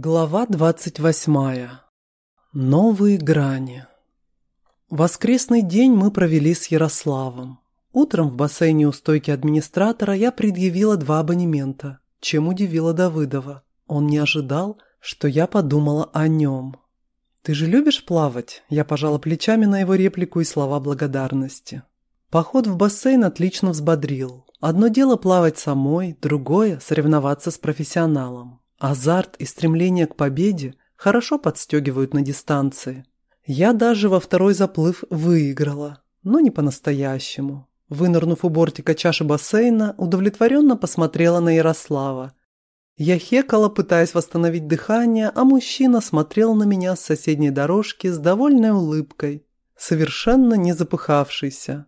Глава двадцать восьмая. Новые грани. Воскресный день мы провели с Ярославом. Утром в бассейне у стойки администратора я предъявила два абонемента, чем удивила Давыдова. Он не ожидал, что я подумала о нем. «Ты же любишь плавать?» Я пожала плечами на его реплику и слова благодарности. Поход в бассейн отлично взбодрил. Одно дело плавать самой, другое – соревноваться с профессионалом. Азарт и стремление к победе хорошо подстегивают на дистанции. Я даже во второй заплыв выиграла, но не по-настоящему. Вынырнув у бортика чаши бассейна, удовлетворенно посмотрела на Ярослава. Я хекала, пытаясь восстановить дыхание, а мужчина смотрел на меня с соседней дорожки с довольной улыбкой, совершенно не запыхавшийся.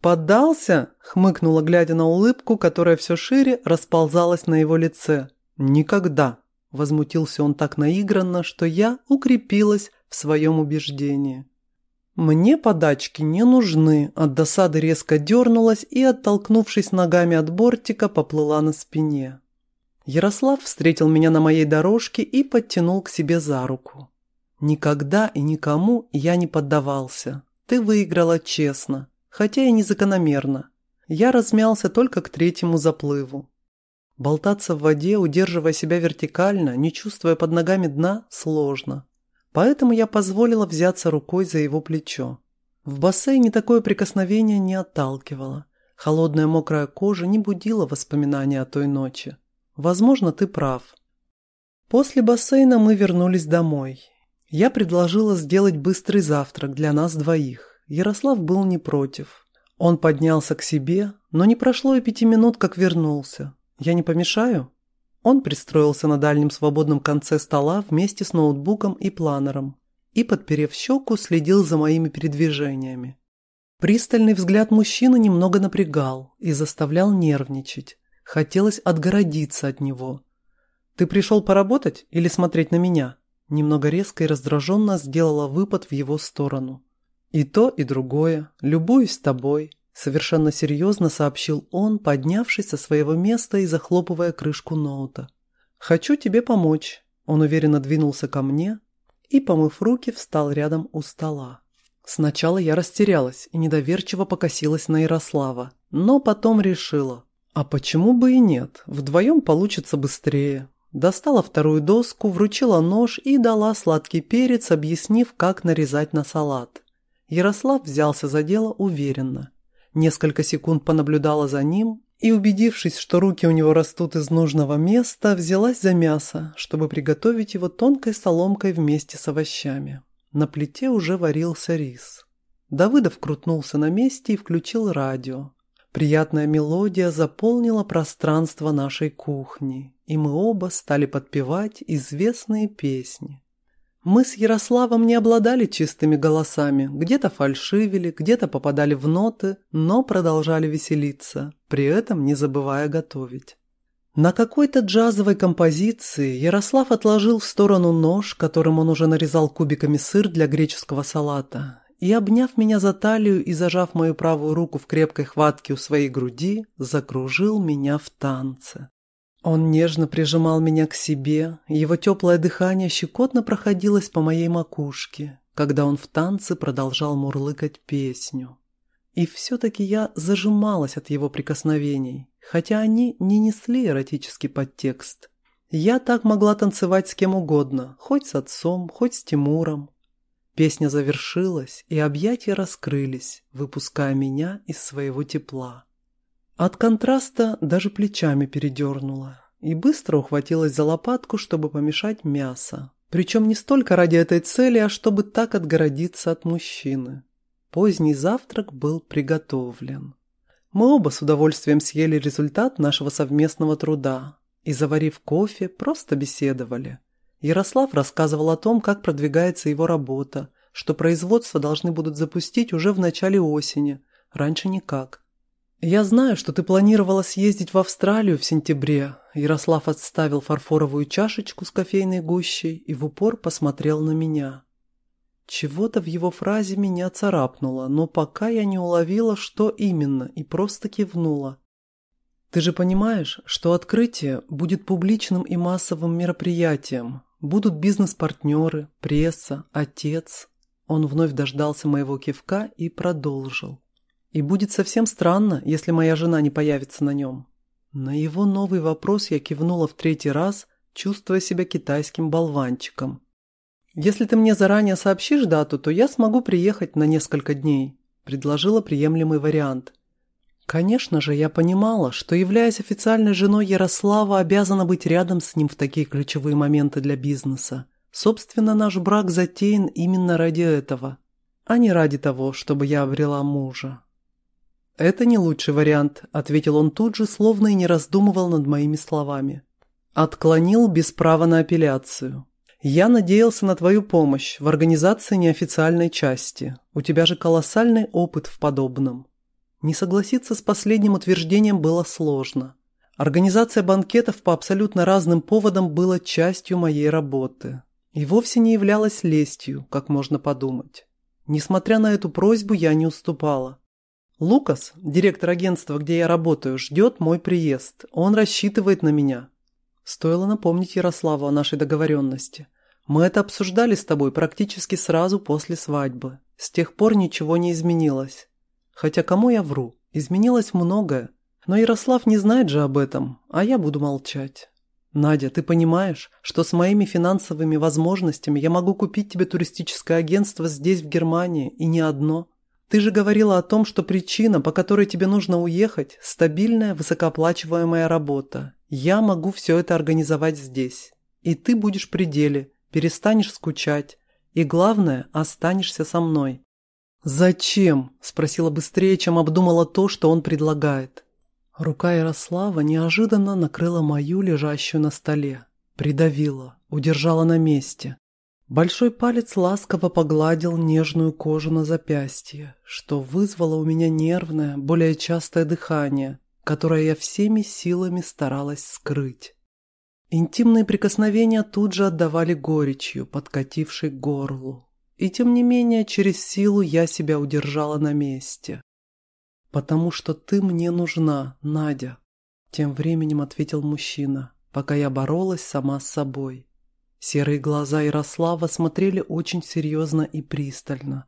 «Поддался?» – хмыкнула, глядя на улыбку, которая все шире расползалась на его лице. «Никогда!» – возмутился он так наигранно, что я укрепилась в своем убеждении. «Мне подачки не нужны», от досады резко дернулась и, оттолкнувшись ногами от бортика, поплыла на спине. Ярослав встретил меня на моей дорожке и подтянул к себе за руку. «Никогда и никому я не поддавался. Ты выиграла честно, хотя и незакономерно. Я размялся только к третьему заплыву. Болтаться в воде, удерживая себя вертикально, не чувствуя под ногами дна, сложно. Поэтому я позволила взяться рукой за его плечо. В бассейне такое прикосновение не отталкивало. Холодная мокрая кожа не будила воспоминания о той ночи. Возможно, ты прав. После бассейна мы вернулись домой. Я предложила сделать быстрый завтрак для нас двоих. Ярослав был не против. Он поднялся к себе, но не прошло и пяти минут, как вернулся. «Я не помешаю?» Он пристроился на дальнем свободном конце стола вместе с ноутбуком и планером и, подперев щеку, следил за моими передвижениями. Пристальный взгляд мужчины немного напрягал и заставлял нервничать. Хотелось отгородиться от него. «Ты пришел поработать или смотреть на меня?» Немного резко и раздраженно сделала выпад в его сторону. «И то, и другое. Любуюсь тобой. Совершенно серьезно сообщил он, поднявшись со своего места и захлопывая крышку ноута. «Хочу тебе помочь». Он уверенно двинулся ко мне и, помыв руки, встал рядом у стола. Сначала я растерялась и недоверчиво покосилась на Ярослава, но потом решила, а почему бы и нет, вдвоем получится быстрее. Достала вторую доску, вручила нож и дала сладкий перец, объяснив, как нарезать на салат. Ярослав взялся за дело уверенно. Несколько секунд понаблюдала за ним и, убедившись, что руки у него растут из нужного места, взялась за мясо, чтобы приготовить его тонкой соломкой вместе с овощами. На плите уже варился рис. Давыдов крутнулся на месте и включил радио. Приятная мелодия заполнила пространство нашей кухни, и мы оба стали подпевать известные песни. Мы с Ярославом не обладали чистыми голосами, где-то фальшивили, где-то попадали в ноты, но продолжали веселиться, при этом не забывая готовить. На какой-то джазовой композиции Ярослав отложил в сторону нож, которым он уже нарезал кубиками сыр для греческого салата, и, обняв меня за талию и зажав мою правую руку в крепкой хватке у своей груди, закружил меня в танце. Он нежно прижимал меня к себе, его теплое дыхание щекотно проходилось по моей макушке, когда он в танце продолжал мурлыкать песню. И все-таки я зажималась от его прикосновений, хотя они не несли эротический подтекст. Я так могла танцевать с кем угодно, хоть с отцом, хоть с Тимуром. Песня завершилась, и объятия раскрылись, выпуская меня из своего тепла. От контраста даже плечами передернула и быстро ухватилась за лопатку, чтобы помешать мясо. Причем не столько ради этой цели, а чтобы так отгородиться от мужчины. Поздний завтрак был приготовлен. Мы оба с удовольствием съели результат нашего совместного труда и, заварив кофе, просто беседовали. Ярослав рассказывал о том, как продвигается его работа, что производство должны будут запустить уже в начале осени, раньше никак. «Я знаю, что ты планировала съездить в Австралию в сентябре». Ярослав отставил фарфоровую чашечку с кофейной гущей и в упор посмотрел на меня. Чего-то в его фразе меня царапнуло, но пока я не уловила, что именно, и просто кивнула. «Ты же понимаешь, что открытие будет публичным и массовым мероприятием. Будут бизнес-партнеры, пресса, отец. Он вновь дождался моего кивка и продолжил. И будет совсем странно, если моя жена не появится на нем. На его новый вопрос я кивнула в третий раз, чувствуя себя китайским болванчиком. «Если ты мне заранее сообщишь дату, то я смогу приехать на несколько дней», – предложила приемлемый вариант. Конечно же, я понимала, что, являясь официальной женой Ярослава, обязана быть рядом с ним в такие ключевые моменты для бизнеса. Собственно, наш брак затеян именно ради этого, а не ради того, чтобы я обрела мужа. «Это не лучший вариант», – ответил он тут же, словно и не раздумывал над моими словами. Отклонил без права на апелляцию. «Я надеялся на твою помощь в организации неофициальной части. У тебя же колоссальный опыт в подобном». Не согласиться с последним утверждением было сложно. Организация банкетов по абсолютно разным поводам была частью моей работы. И вовсе не являлась лестью, как можно подумать. Несмотря на эту просьбу, я не уступала. Лукас, директор агентства, где я работаю, ждет мой приезд. Он рассчитывает на меня. Стоило напомнить Ярославу о нашей договоренности. Мы это обсуждали с тобой практически сразу после свадьбы. С тех пор ничего не изменилось. Хотя кому я вру? Изменилось многое. Но Ярослав не знает же об этом, а я буду молчать. Надя, ты понимаешь, что с моими финансовыми возможностями я могу купить тебе туристическое агентство здесь, в Германии, и не одно. Ты же говорила о том, что причина, по которой тебе нужно уехать – стабильная, высокооплачиваемая работа. Я могу все это организовать здесь. И ты будешь при деле, перестанешь скучать. И главное, останешься со мной. «Зачем?» – спросила быстрее, чем обдумала то, что он предлагает. Рука Ярослава неожиданно накрыла мою, лежащую на столе. Придавила, удержала на месте. Большой палец ласково погладил нежную кожу на запястье, что вызвало у меня нервное, более частое дыхание, которое я всеми силами старалась скрыть. Интимные прикосновения тут же отдавали горечью, подкатившей к горлу. И тем не менее, через силу я себя удержала на месте. «Потому что ты мне нужна, Надя», – тем временем ответил мужчина, пока я боролась сама с собой. Серые глаза Ярослава смотрели очень серьезно и пристально,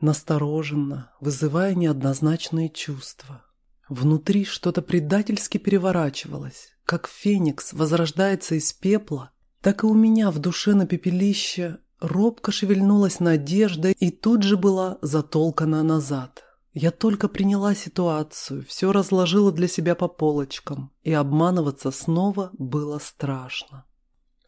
настороженно, вызывая неоднозначные чувства. Внутри что-то предательски переворачивалось, как феникс возрождается из пепла, так и у меня в душе на пепелище Робко шевельнулась надежда и тут же была затолкана назад. Я только приняла ситуацию, все разложила для себя по полочкам, и обманываться снова было страшно.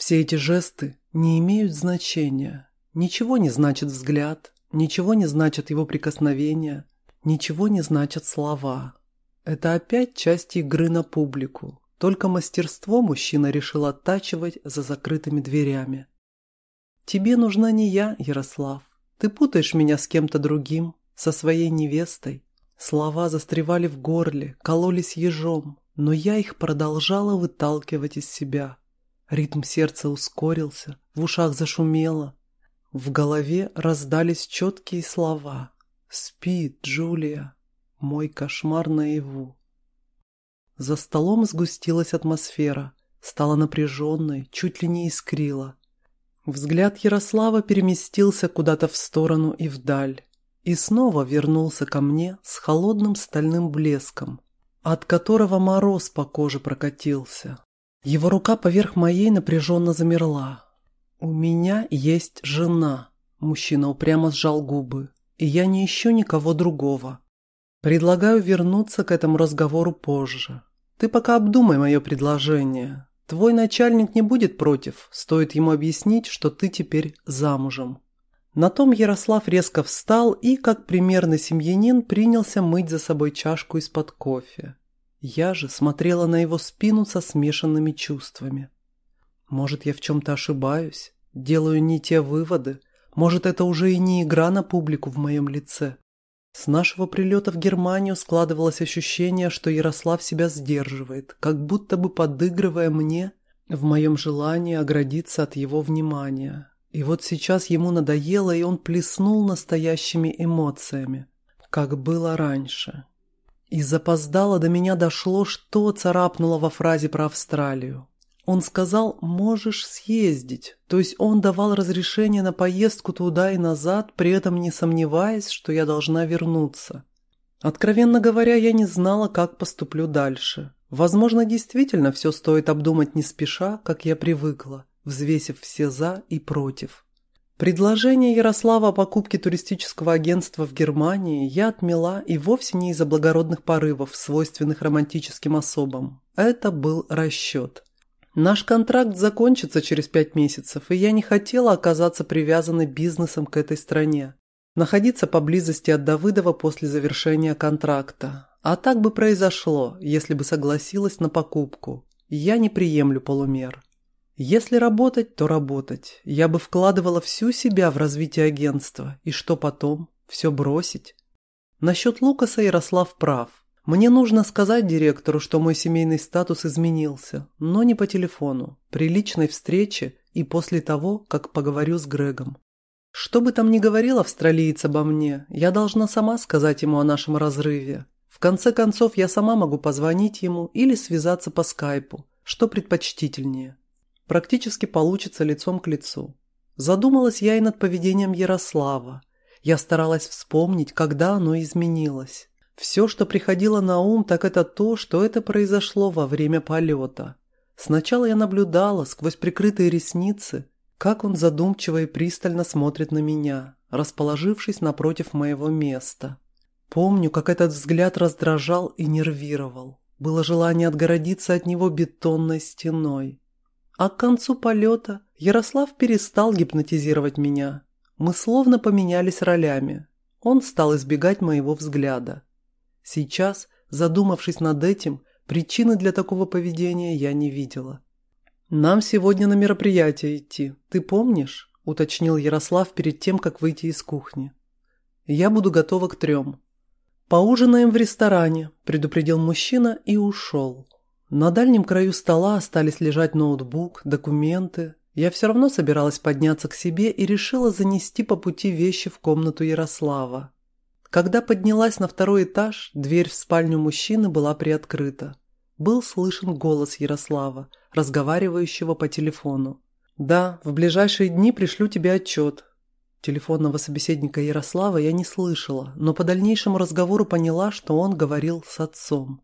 Все эти жесты не имеют значения. Ничего не значит взгляд, ничего не значит его прикосновения, ничего не значат слова. Это опять часть игры на публику. Только мастерство мужчина решил оттачивать за закрытыми дверями. Тебе нужна не я, Ярослав. Ты путаешь меня с кем-то другим, со своей невестой. Слова застревали в горле, кололись ежом, но я их продолжала выталкивать из себя. Ритм сердца ускорился, в ушах зашумело. В голове раздались четкие слова. «Спи, Джулия, мой кошмар наяву». За столом сгустилась атмосфера, стала напряженной, чуть ли не искрила. Взгляд Ярослава переместился куда-то в сторону и вдаль, и снова вернулся ко мне с холодным стальным блеском, от которого мороз по коже прокатился. Его рука поверх моей напряженно замерла. «У меня есть жена», – мужчина упрямо сжал губы, – «и я не ищу никого другого. Предлагаю вернуться к этому разговору позже. Ты пока обдумай мое предложение, Твой начальник не будет против, стоит ему объяснить, что ты теперь замужем. На том Ярослав резко встал и, как примерный семьянин, принялся мыть за собой чашку из-под кофе. Я же смотрела на его спину со смешанными чувствами. Может, я в чем-то ошибаюсь, делаю не те выводы, может, это уже и не игра на публику в моем лице. С нашего прилета в Германию складывалось ощущение, что Ярослав себя сдерживает, как будто бы подыгрывая мне в моем желании оградиться от его внимания. И вот сейчас ему надоело, и он плеснул настоящими эмоциями, как было раньше. И запоздало до меня дошло, что царапнуло во фразе про Австралию. Он сказал «можешь съездить», то есть он давал разрешение на поездку туда и назад, при этом не сомневаясь, что я должна вернуться. Откровенно говоря, я не знала, как поступлю дальше. Возможно, действительно все стоит обдумать не спеша, как я привыкла, взвесив все «за» и «против». Предложение Ярослава о покупке туристического агентства в Германии я отмела и вовсе не из-за благородных порывов, свойственных романтическим особам. Это был расчет. Наш контракт закончится через пять месяцев, и я не хотела оказаться привязанной бизнесом к этой стране. Находиться поблизости от Давыдова после завершения контракта. А так бы произошло, если бы согласилась на покупку. Я не приемлю полумер. Если работать, то работать. Я бы вкладывала всю себя в развитие агентства. И что потом? Все бросить? Насчет Лукаса Ярослав прав. Мне нужно сказать директору, что мой семейный статус изменился, но не по телефону, при личной встрече и после того, как поговорю с Грегом. Что бы там ни говорил австралиец обо мне, я должна сама сказать ему о нашем разрыве. В конце концов, я сама могу позвонить ему или связаться по скайпу, что предпочтительнее практически получится лицом к лицу. Задумалась я и над поведением Ярослава. Я старалась вспомнить, когда оно изменилось. Все, что приходило на ум, так это то, что это произошло во время полета. Сначала я наблюдала сквозь прикрытые ресницы, как он задумчиво и пристально смотрит на меня, расположившись напротив моего места. Помню, как этот взгляд раздражал и нервировал. Было желание отгородиться от него бетонной стеной. А к концу полета Ярослав перестал гипнотизировать меня. Мы словно поменялись ролями. Он стал избегать моего взгляда. Сейчас, задумавшись над этим, причины для такого поведения я не видела. «Нам сегодня на мероприятие идти, ты помнишь?» – уточнил Ярослав перед тем, как выйти из кухни. «Я буду готова к трем». «Поужинаем в ресторане», – предупредил мужчина и ушел. На дальнем краю стола остались лежать ноутбук, документы. Я все равно собиралась подняться к себе и решила занести по пути вещи в комнату Ярослава. Когда поднялась на второй этаж, дверь в спальню мужчины была приоткрыта. Был слышен голос Ярослава, разговаривающего по телефону. «Да, в ближайшие дни пришлю тебе отчет». Телефонного собеседника Ярослава я не слышала, но по дальнейшему разговору поняла, что он говорил с отцом.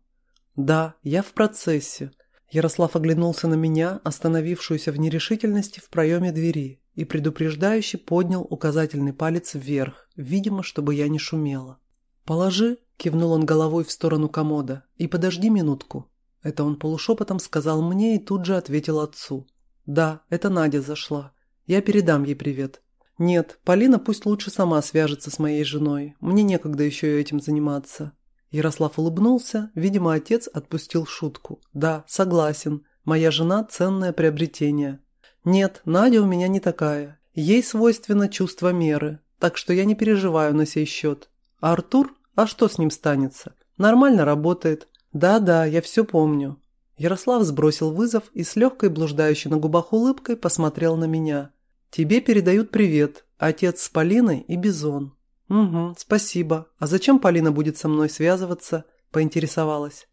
«Да, я в процессе». Ярослав оглянулся на меня, остановившуюся в нерешительности в проеме двери, и предупреждающе поднял указательный палец вверх, видимо, чтобы я не шумела. «Положи», – кивнул он головой в сторону комода, – «и подожди минутку». Это он полушепотом сказал мне и тут же ответил отцу. «Да, это Надя зашла. Я передам ей привет». «Нет, Полина пусть лучше сама свяжется с моей женой. Мне некогда еще этим заниматься. Ярослав улыбнулся, видимо, отец отпустил шутку. «Да, согласен. Моя жена – ценное приобретение. Нет, Надя у меня не такая. Ей свойственно чувство меры, так что я не переживаю на сей счет. А Артур? А что с ним станется? Нормально работает. Да-да, я все помню». Ярослав сбросил вызов и с легкой блуждающей на губах улыбкой посмотрел на меня. «Тебе передают привет. Отец с Полиной и Бизон. «Угу, спасибо. А зачем Полина будет со мной связываться?» – поинтересовалась.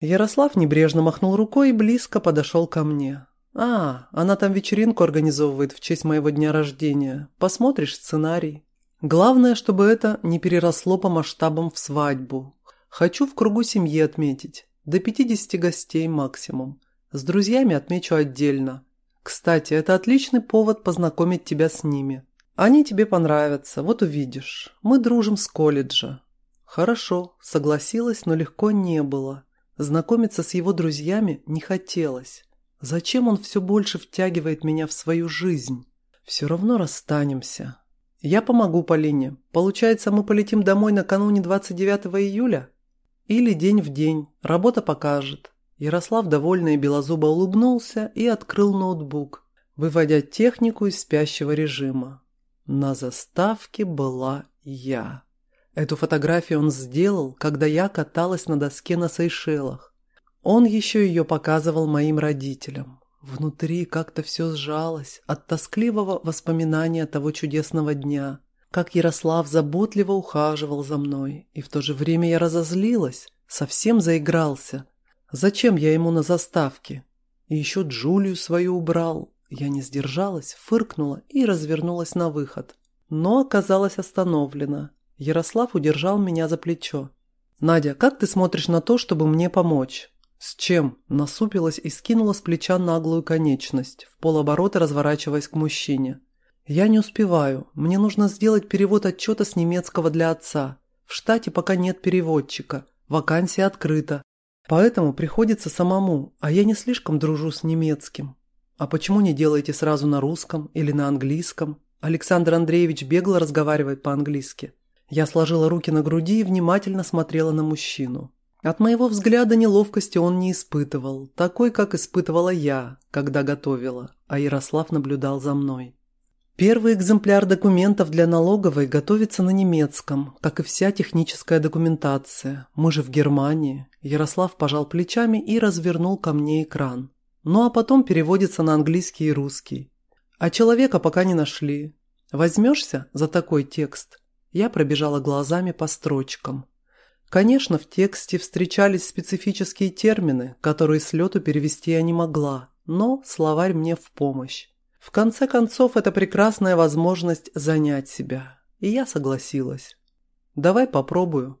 Ярослав небрежно махнул рукой и близко подошел ко мне. «А, она там вечеринку организовывает в честь моего дня рождения. Посмотришь сценарий. Главное, чтобы это не переросло по масштабам в свадьбу. Хочу в кругу семьи отметить. До 50 гостей максимум. С друзьями отмечу отдельно. Кстати, это отличный повод познакомить тебя с ними. Они тебе понравятся, вот увидишь. Мы дружим с колледжа». Хорошо, согласилась, но легко не было. Знакомиться с его друзьями не хотелось. Зачем он все больше втягивает меня в свою жизнь? Все равно расстанемся. Я помогу Полине. Получается, мы полетим домой накануне 29 июля? Или день в день. Работа покажет. Ярослав довольно и белозубо улыбнулся и открыл ноутбук, выводя технику из спящего режима. На заставке была я. Эту фотографию он сделал, когда я каталась на доске на Сейшелах. Он еще ее показывал моим родителям. Внутри как-то все сжалось от тоскливого воспоминания того чудесного дня, как Ярослав заботливо ухаживал за мной, и в то же время я разозлилась, совсем заигрался. Зачем я ему на заставке? И еще Джулию свою убрал. Я не сдержалась, фыркнула и развернулась на выход. Но оказалась остановлена. Ярослав удержал меня за плечо. «Надя, как ты смотришь на то, чтобы мне помочь?» «С чем?» – насупилась и скинула с плеча наглую конечность, в полоборота разворачиваясь к мужчине. «Я не успеваю. Мне нужно сделать перевод отчета с немецкого для отца. В штате пока нет переводчика. Вакансия открыта. Поэтому приходится самому, а я не слишком дружу с немецким. А почему не делаете сразу на русском или на английском? Александр Андреевич бегло разговаривает по-английски. Я сложила руки на груди и внимательно смотрела на мужчину. От моего взгляда неловкости он не испытывал, такой, как испытывала я, когда готовила, а Ярослав наблюдал за мной. Первый экземпляр документов для налоговой готовится на немецком, как и вся техническая документация. Мы же в Германии. Ярослав пожал плечами и развернул ко мне экран. Ну а потом переводится на английский и русский. А человека пока не нашли. Возьмешься за такой текст? Я пробежала глазами по строчкам. Конечно, в тексте встречались специфические термины, которые с лету перевести я не могла, но словарь мне в помощь. В конце концов, это прекрасная возможность занять себя. И я согласилась. «Давай попробую»,